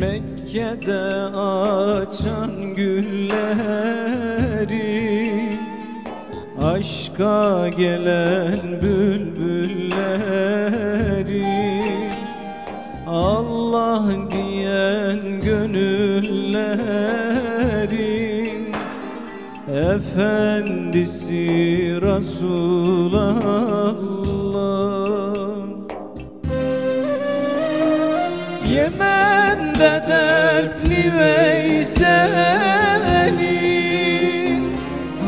Mekke'de açan gülleri Aşka gelen bülbülleri Allah diyen gönüllerin Efendisi Resulallah Yemen'de dertli Veysel'in?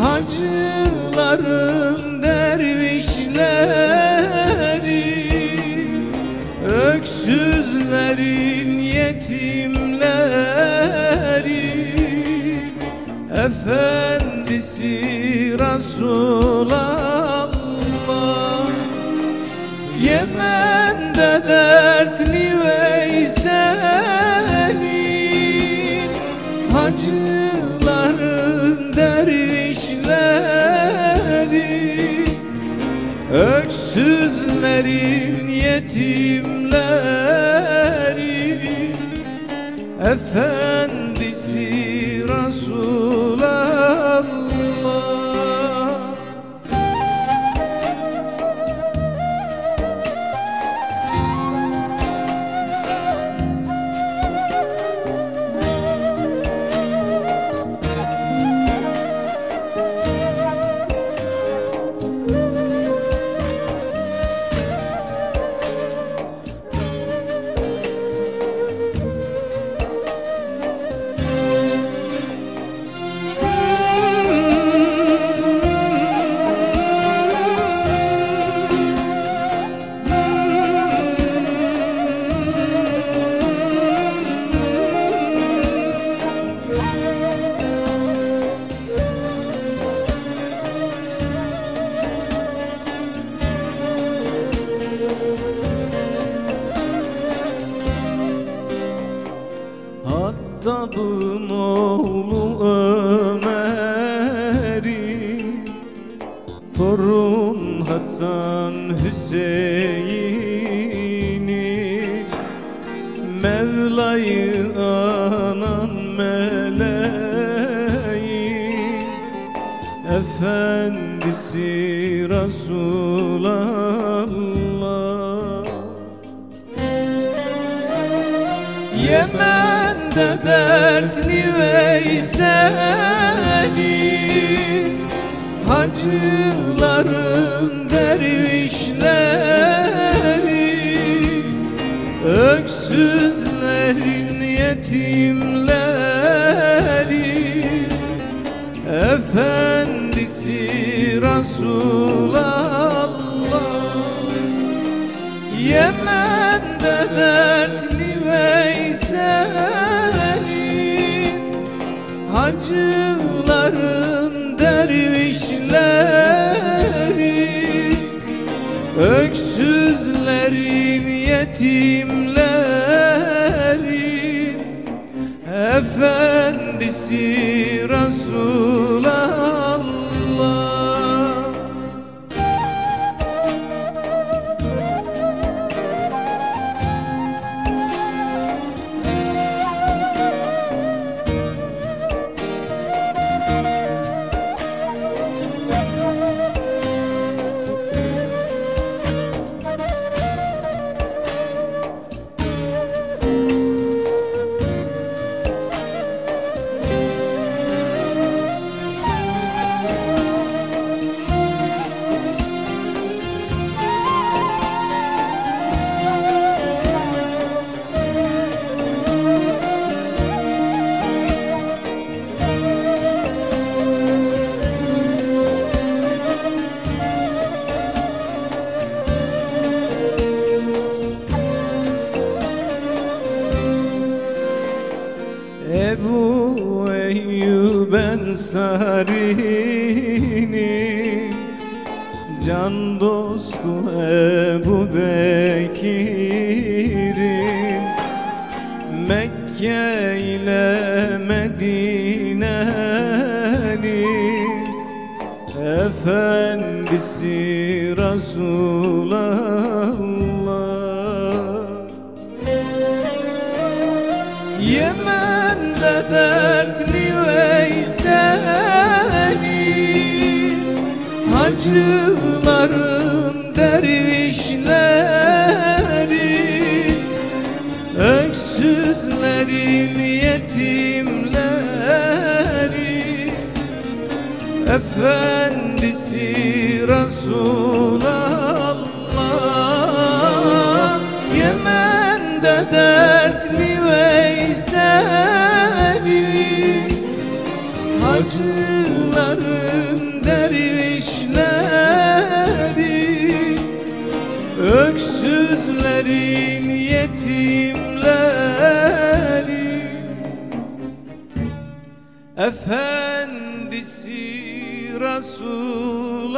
Hacıların dervişleri Öksüzlerin yetimleri Efendisi Resulallah Yemen'de dertli Veysel'in Hacıların dervişleri. Öksüzlerin yetimleri. Efendisi Resulallah Hüseyin'i Mevla'yı anan meleğin Efendisi Resulallah Yemen'de dertli Veysel'in Hacıların dervişleri Öksüzlerin yetimleri Efendisi Resulallah. Yemen'de dertli Veysel'in Hacıların dervişleri Öksüzlerin yetimleri Efendisi Resulallah Ebu Eyyub Ensari'nin Can dostu Ebu Bekir'in Mekke ile Medine'nin Efendisi Resulallah dertli Veysel'i Hacıların dervişleri Öksüzlerin yetimleri Efendisi Resulallah Yemen'de dertli Veysel'i Hacıların dervişleri Öksüzlerin yetimleri. Efendisi Resulallah